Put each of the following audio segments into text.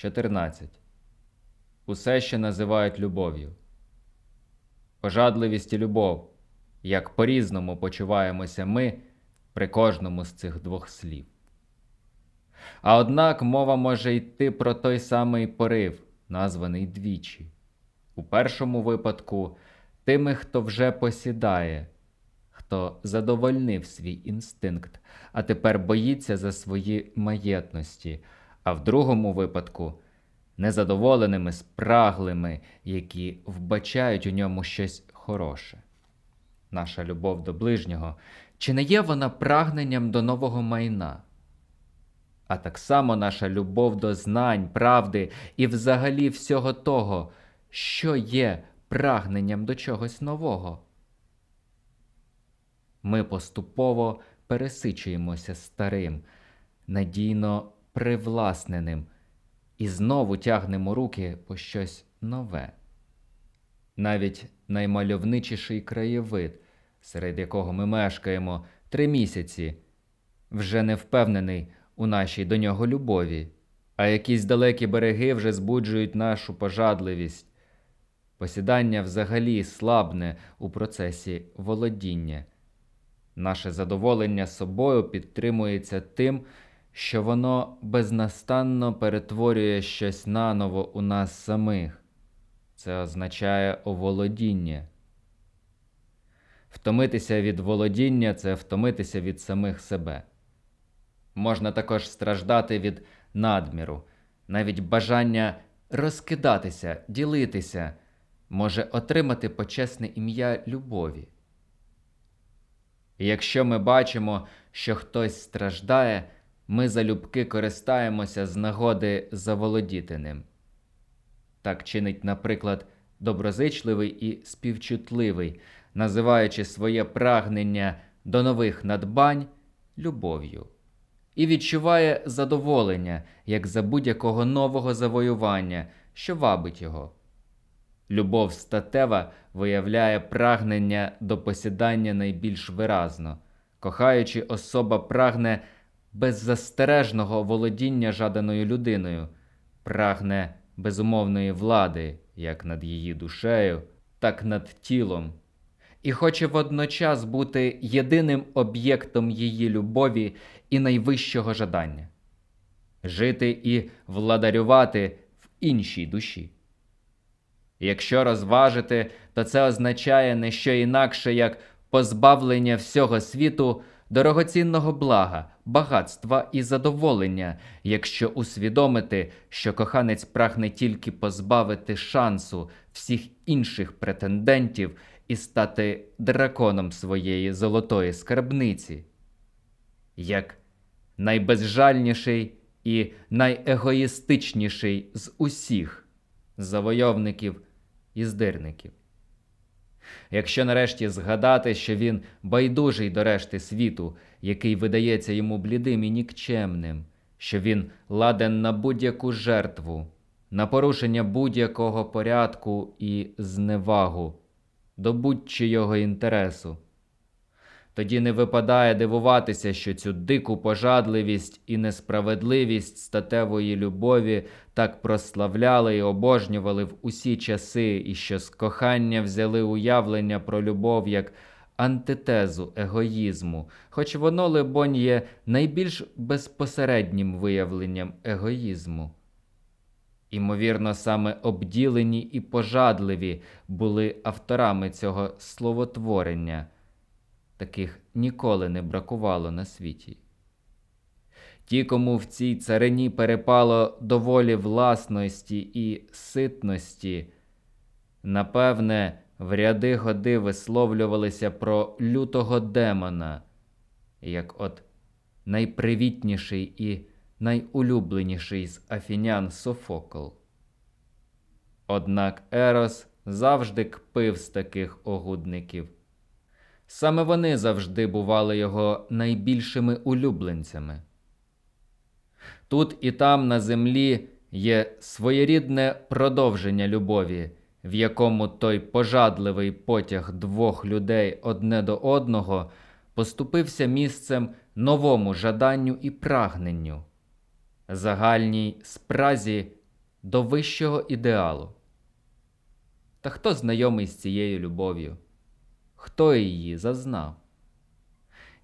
14. Усе, що називають любов'ю. Пожадливість і любов, як по-різному почуваємося ми при кожному з цих двох слів. А однак мова може йти про той самий порив, названий двічі. У першому випадку тими, хто вже посідає, хто задовольнив свій інстинкт, а тепер боїться за свої маєтності, а в другому випадку незадоволеними, спраглими, які вбачають у ньому щось хороше. Наша любов до ближнього, чи не є вона прагненням до нового майна? А так само наша любов до знань, правди і взагалі всього того, що є прагненням до чогось нового. Ми поступово пересичуємося старим, надійно привласненим, і знову тягнемо руки по щось нове. Навіть наймальовничіший краєвид, серед якого ми мешкаємо три місяці, вже не впевнений у нашій до нього любові, а якісь далекі береги вже збуджують нашу пожадливість. Посідання взагалі слабне у процесі володіння. Наше задоволення собою підтримується тим, що воно безнастанно перетворює щось наново у нас самих. Це означає оволодіння. Втомитися від володіння це втомитися від самих себе. Можна також страждати від надміру, навіть бажання розкидатися, ділитися, може отримати почесне ім'я любові. І якщо ми бачимо, що хтось страждає, ми залюбки користаємося з нагоди заволодіти ним. Так чинить, наприклад, доброзичливий і співчутливий, називаючи своє прагнення до нових надбань любов'ю, і відчуває задоволення як за будь-якого нового завоювання, що вабить його. Любов статева виявляє прагнення до посідання найбільш виразно, кохаючи особа прагне беззастережного володіння жаданою людиною, прагне безумовної влади як над її душею, так над тілом, і хоче водночас бути єдиним об'єктом її любові і найвищого жадання жити і владарювати в іншій душі. Якщо розважити, то це означає не що інакше, як позбавлення всього світу дорогоцінного блага, багатства і задоволення, якщо усвідомити, що коханець прагне тільки позбавити шансу всіх інших претендентів і стати драконом своєї золотої скарбниці. Як найбезжальніший і найегоїстичніший з усіх завойовників і здирників. Якщо нарешті згадати, що він байдужий до решти світу, який видається йому блідим і нікчемним, що він ладен на будь-яку жертву, на порушення будь-якого порядку і зневагу, до будь-чийого інтересу. Тоді не випадає дивуватися, що цю дику пожадливість і несправедливість статевої любові так прославляли і обожнювали в усі часи, і що з кохання взяли уявлення про любов як антитезу егоїзму, хоч воно, либонь, є найбільш безпосереднім виявленням егоїзму. Імовірно, саме обділені і пожадливі були авторами цього словотворення таких ніколи не бракувало на світі. Ті, кому в цій царині перепало доволі власності і ситності, напевне, в ряди годи висловлювалися про лютого демона, як от найпривітніший і найулюбленіший з афінян Софокл. Однак Ерос завжди кпив з таких огудників. Саме вони завжди бували його найбільшими улюбленцями. Тут і там на землі є своєрідне продовження любові, в якому той пожадливий потяг двох людей одне до одного поступився місцем новому жаданню і прагненню, загальній спразі до вищого ідеалу. Та хто знайомий з цією любов'ю? Хто її зазнав?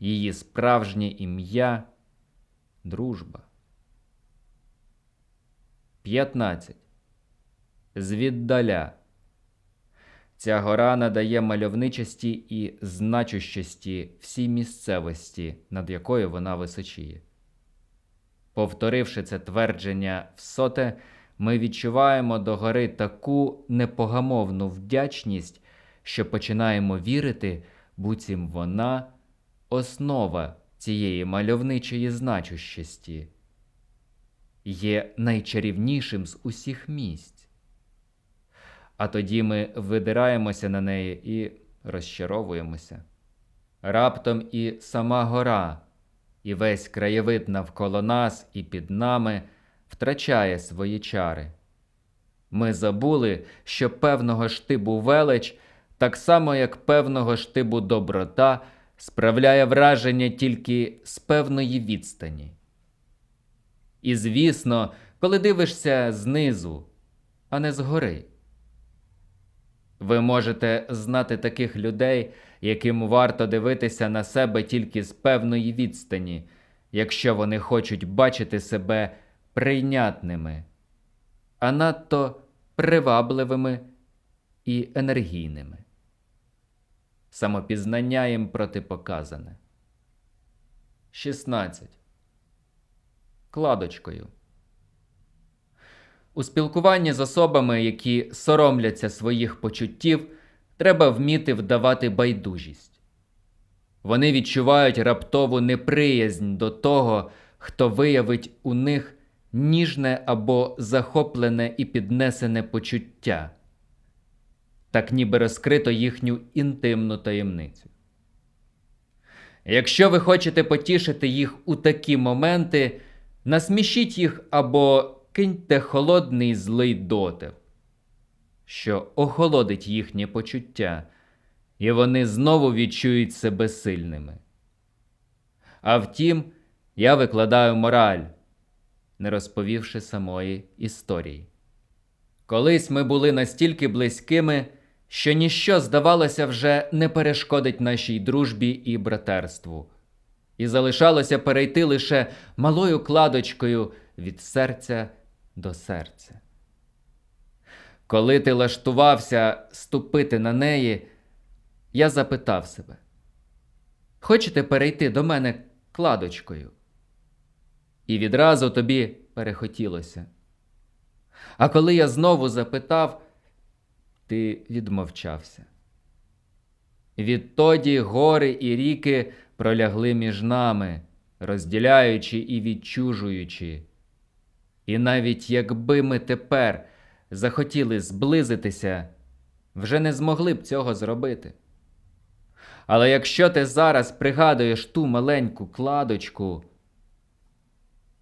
Її справжнє ім'я дружба. 15. Звіддаля. Ця гора надає мальовничості і значущості всій місцевості, над якою вона височіє. Повторивши це твердження всоте, ми відчуваємо до гори таку непогамовну вдячність, що починаємо вірити, буцім вона основа цієї мальовничої значущості, є найчарівнішим з усіх місць. А тоді ми видираємося на неї і розчаровуємося. Раптом і сама гора, і весь краєвид навколо нас і під нами втрачає свої чари. Ми забули, що певного штибу велич, так само як певного штибу доброта, справляє враження тільки з певної відстані. І, звісно, коли дивишся знизу, а не згори. Ви можете знати таких людей, яким варто дивитися на себе тільки з певної відстані, якщо вони хочуть бачити себе прийнятними, а надто привабливими і енергійними. Самопізнання їм протипоказане. 16. Кладочкою. У спілкуванні з особами, які соромляться своїх почуттів, треба вміти вдавати байдужість. Вони відчувають раптову неприязнь до того, хто виявить у них ніжне або захоплене і піднесене почуття, так ніби розкрито їхню інтимну таємницю. Якщо ви хочете потішити їх у такі моменти, насмішіть їх або киньте холодний злий дотип, що охолодить їхнє почуття, і вони знову відчують себе сильними. А втім, я викладаю мораль, не розповівши самої історії. Колись ми були настільки близькими, що ніщо, здавалося, вже не перешкодить нашій дружбі і братерству, і залишалося перейти лише малою кладочкою від серця до серця. Коли ти лаштувався ступити на неї, я запитав себе: Хочете перейти до мене кладочкою? І відразу тобі перехотілося. А коли я знову запитав, ти відмовчався. Відтоді гори і ріки пролягли між нами, розділяючи і відчужуючи. І навіть якби ми тепер захотіли зблизитися, вже не змогли б цього зробити. Але якщо ти зараз пригадуєш ту маленьку кладочку,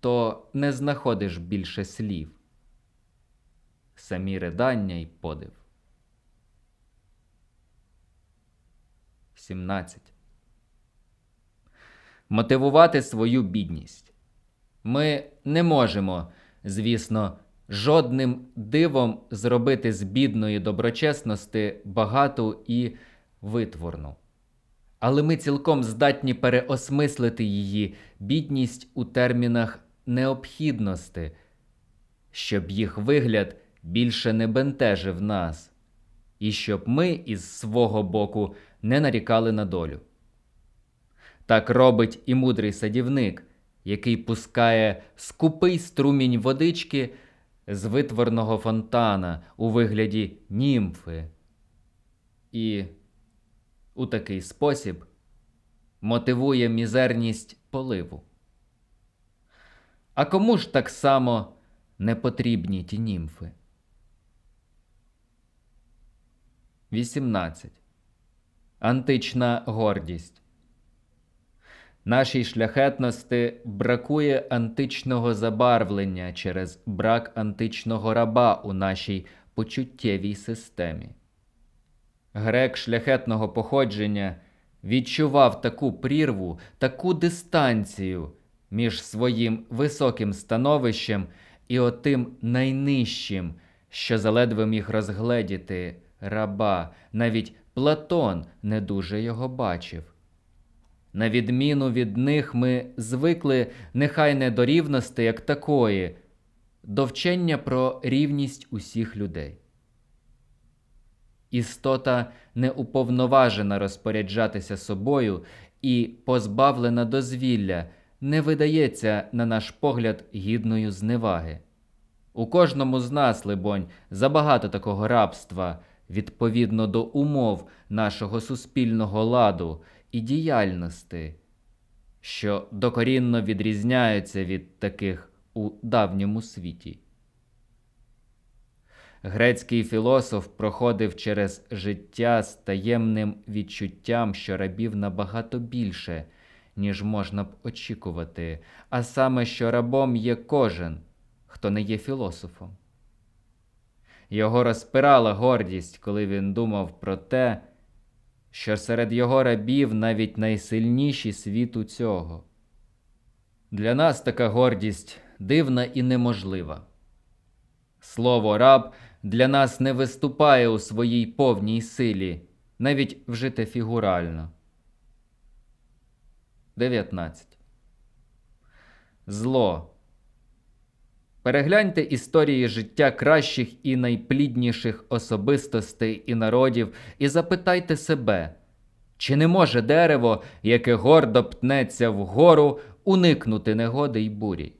то не знаходиш більше слів, самі ридання й подив. 17. Мотивувати свою бідність. Ми не можемо, звісно, жодним дивом зробити з бідної доброчесності багату і витворну. Але ми цілком здатні переосмислити її бідність у термінах необхідності, щоб їх вигляд більше не бентежив нас, і щоб ми із свого боку не нарікали на долю. Так робить і мудрий садівник, який пускає скупий струмінь водички з витворного фонтана у вигляді німфи. І у такий спосіб мотивує мізерність поливу. А кому ж так само не потрібні ті німфи? 18. Антична гордість. Нашій шляхетності бракує античного забарвлення через брак античного раба у нашій почуттєвій системі. Грек шляхетного походження відчував таку прірву, таку дистанцію між своїм високим становищем і отим найнижчим, що заледве міг розгледіти раба, навіть Платон не дуже його бачив. На відміну від них ми звикли нехай не до рівності як такої, до вчення про рівність усіх людей. Істота не уповноважена розпоряджатися собою і позбавлена дозвілля, не видається, на наш погляд, гідною зневаги. У кожному з нас, либонь, забагато такого рабства відповідно до умов нашого суспільного ладу і діяльності, що докорінно відрізняються від таких у давньому світі. Грецький філософ проходив через життя з таємним відчуттям, що рабів набагато більше, ніж можна б очікувати, а саме, що рабом є кожен, хто не є філософом. Його розпирала гордість, коли він думав про те, що серед його рабів навіть найсильніші світу цього. Для нас така гордість дивна і неможлива. Слово раб для нас не виступає у своїй повній силі, навіть вжите фігурально. 19. Зло. Перегляньте історії життя кращих і найплідніших особистостей і народів і запитайте себе, чи не може дерево, яке гордо пнеться вгору, уникнути негоди й бурі?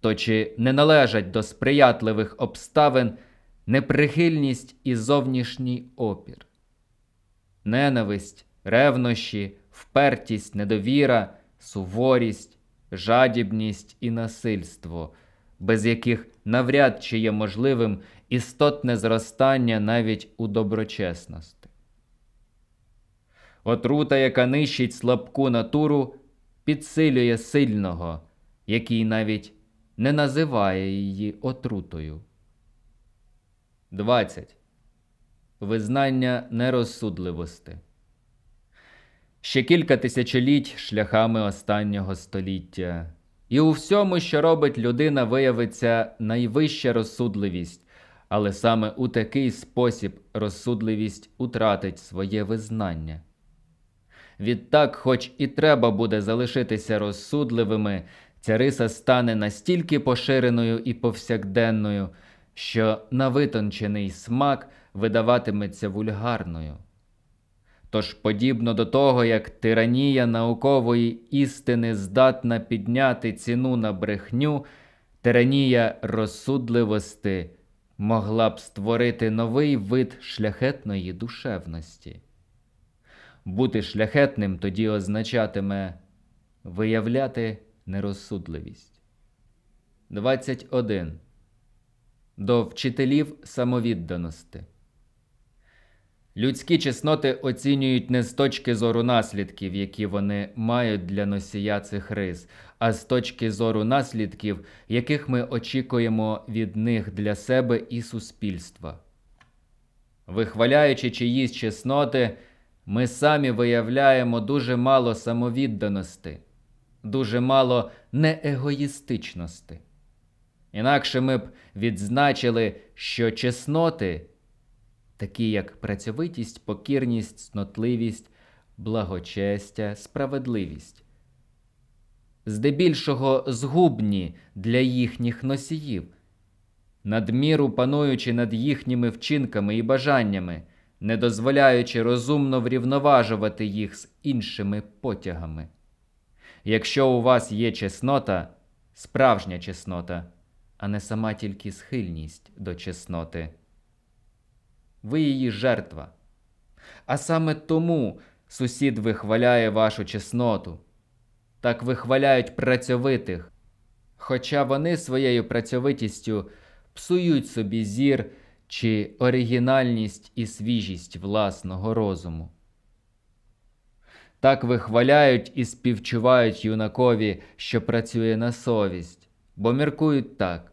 То чи не належать до сприятливих обставин неприхильність і зовнішній опір? Ненависть, ревнощі, впертість, недовіра, суворість, жадібність і насильство, без яких навряд чи є можливим істотне зростання навіть у доброчесності. Отрута, яка нищить слабку натуру, підсилює сильного, який навіть не називає її отрутою. 20. Визнання нерозсудливости. Ще кілька тисячоліть шляхами останнього століття, і у всьому, що робить людина, виявиться найвища розсудливість, але саме у такий спосіб розсудливість утратить своє визнання. Відтак, хоч і треба буде залишитися розсудливими, ця риса стане настільки поширеною і повсякденною, що на витончений смак видаватиметься вульгарною. Тож, подібно до того, як тиранія наукової істини здатна підняти ціну на брехню, тиранія розсудливости могла б створити новий вид шляхетної душевності. Бути шляхетним тоді означатиме виявляти нерозсудливість. 21. До вчителів самовідданості. Людські чесноти оцінюють не з точки зору наслідків, які вони мають для носія цих рис, а з точки зору наслідків, яких ми очікуємо від них для себе і суспільства. Вихваляючи чиїсь чесноти, ми самі виявляємо дуже мало самовідданості, дуже мало неегоїстичності. Інакше ми б відзначили, що чесноти такі як працьовитість, покірність, снотливість, благочестя, справедливість, здебільшого згубні для їхніх носіїв, надміру пануючи над їхніми вчинками і бажаннями, не дозволяючи розумно врівноважувати їх з іншими потягами. Якщо у вас є чеснота, справжня чеснота, а не сама тільки схильність до чесноти ви її жертва. А саме тому сусід вихваляє вашу чесноту, так вихваляють працьовитих, хоча вони своєю працьовитістю псують собі зір чи оригінальність і свіжість власного розуму. Так вихваляють і співчувають юнакові, що працює на совість, бо міркують так.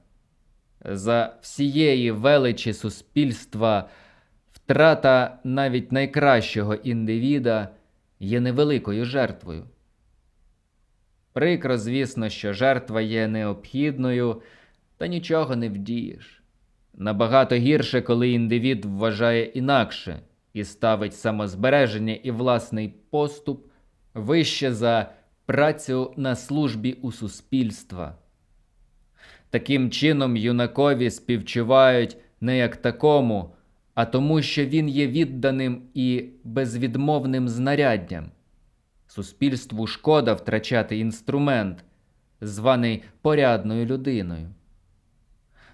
За всієї величі суспільства Втрата навіть найкращого індивіда є невеликою жертвою. Прикро, звісно, що жертва є необхідною, Та нічого не вдієш. Набагато гірше, коли індивід вважає інакше і ставить самозбереження і власний поступ вище за працю на службі у суспільства. Таким чином, юнакові співчувають не як такому, а тому, що він є відданим і безвідмовним знаряддям. Суспільству шкода втрачати інструмент, званий порядною людиною.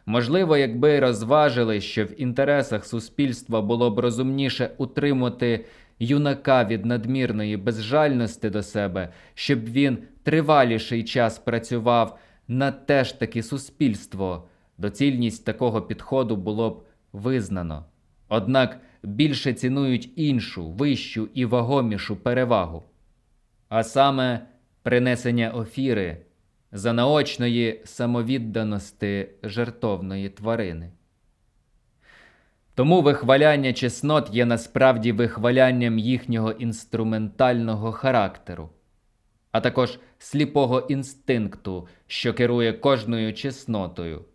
Можливо, якби розважили, що в інтересах суспільства було б розумніше утримати юнака від надмірної безжальності до себе, щоб він триваліший час працював на те ж таки суспільство, доцільність такого підходу було б визнано. Однак більше цінують іншу, вищу і вагомішу перевагу, а саме принесення офіри за наочної самовідданості жертовної тварини. Тому вихваляння чеснот є насправді вихвалянням їхнього інструментального характеру, а також сліпого інстинкту, що керує кожною чеснотою,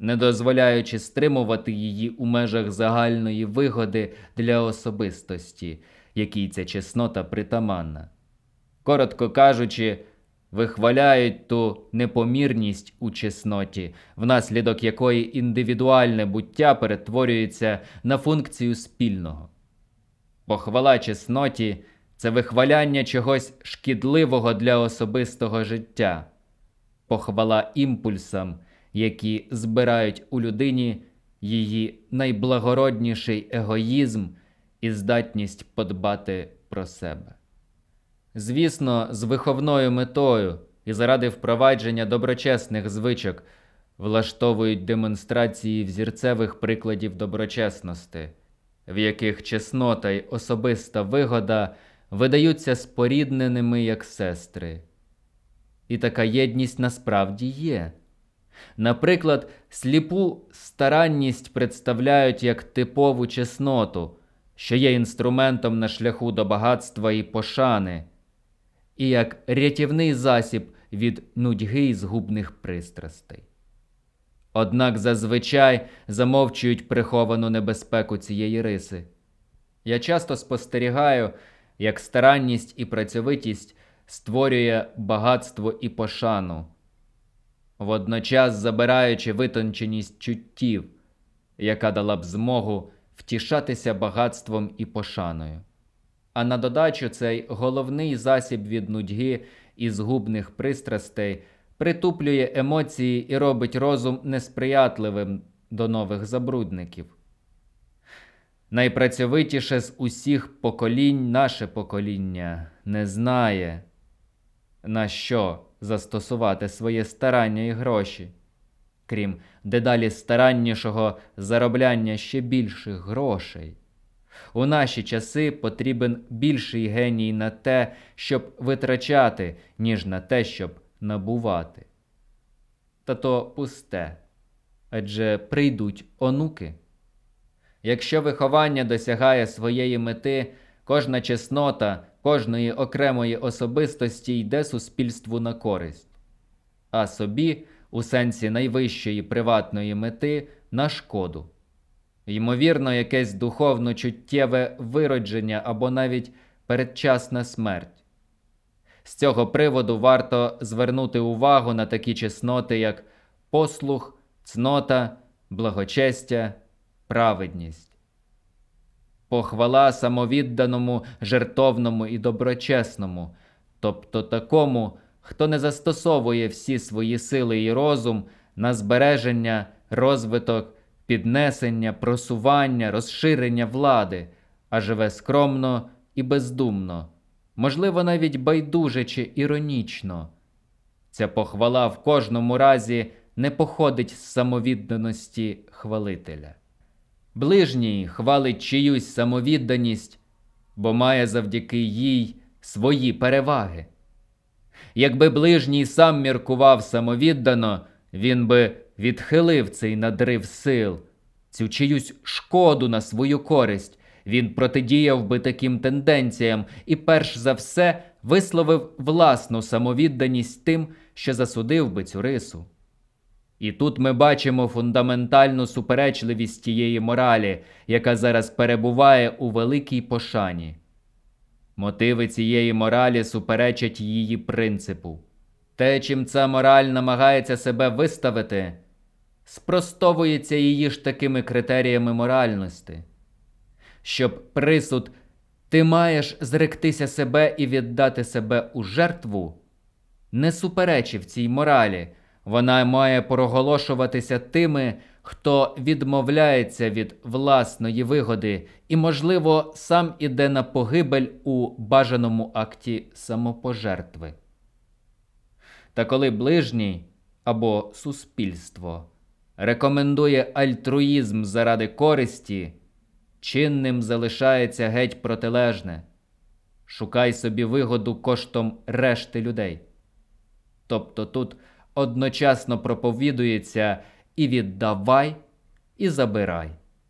не дозволяючи стримувати її у межах загальної вигоди для особистості, якій ця чеснота притаманна. Коротко кажучи, вихваляють ту непомірність у чесноті, внаслідок якої індивідуальне буття перетворюється на функцію спільного. Похвала чесноті це вихваляння чогось шкідливого для особистого життя, похвала імпульсам, які збирають у людині її найблагородніший егоїзм і здатність подбати про себе. Звісно, з виховною метою і заради впровадження доброчесних звичок влаштовують демонстрації взірцевих прикладів доброчесності, в яких чеснота й особиста вигода видаються спорідненими як сестри. І така єдність насправді є. Наприклад, сліпу старанність представляють як типову чесноту, що є інструментом на шляху до багатства і пошани і як рятівний засіб від нудьги і згубних пристрастей. Однак зазвичай замовчують приховану небезпеку цієї риси. Я часто спостерігаю, як старанність і працьовитість створює багатство і пошану, водночас забираючи витонченість чуттів, яка дала б змогу втішатися багатством і пошаною. А на додачу цей головний засіб від нудьги і згубних пристрастей притуплює емоції і робить розум несприятливим до нових забрудників. Найпрацьовитіше з усіх поколінь наше покоління не знає, на що застосувати своє старання і гроші, крім дедалі стараннішого заробляння ще більших грошей. У наші часи потрібен більший геній на те, щоб витрачати, ніж на те, щоб набувати. Та то пусте адже прийдуть онуки. Якщо виховання досягає своєї мети, кожна чеснота кожної окремої особистості йде суспільству на користь, а собі, у сенсі найвищої приватної мети, на шкоду ймовірно, якесь духовно чуттєве виродження або навіть передчасна смерть. З цього приводу варто звернути увагу на такі чесноти, як послух, цнота, благочестя, праведність. Похвала самовідданому, жертовному і доброчесному, тобто такому, хто не застосовує всі свої сили і розум на збереження, розвиток піднесення, просування, розширення влади, а живе скромно і бездумно, можливо, навіть байдуже чи іронічно. Ця похвала в кожному разі не походить з самовідданості хвалителя. Ближній хвалить чиюсь самовідданість, бо має завдяки їй свої переваги. Якби ближній сам міркував самовіддано, він би відхилив цей надрив сил, цю чиюсь шкоду на свою користь. Він протидіяв би таким тенденціям і, перш за все, висловив власну самовідданість тим, що засудив би цю рису. І тут ми бачимо фундаментальну суперечливість тієї моралі, яка зараз перебуває у великій пошані. Мотиви цієї моралі суперечать її принципу. Те, чим ця мораль намагається себе виставити, спростовується її ж такими критеріями моральності. Щоб присуд ти маєш зректися себе і віддати себе у жертву, не суперечив цій моралі, вона має проголошуватися тими, хто відмовляється від власної вигоди і, можливо, сам іде на погибель у бажаному акті самопожертви. Та коли ближній або суспільство рекомендує альтруїзм заради користі, чинним залишається геть протилежне. Шукай собі вигоду коштом решти людей. Тобто тут одночасно проповідується і віддавай, і забирай.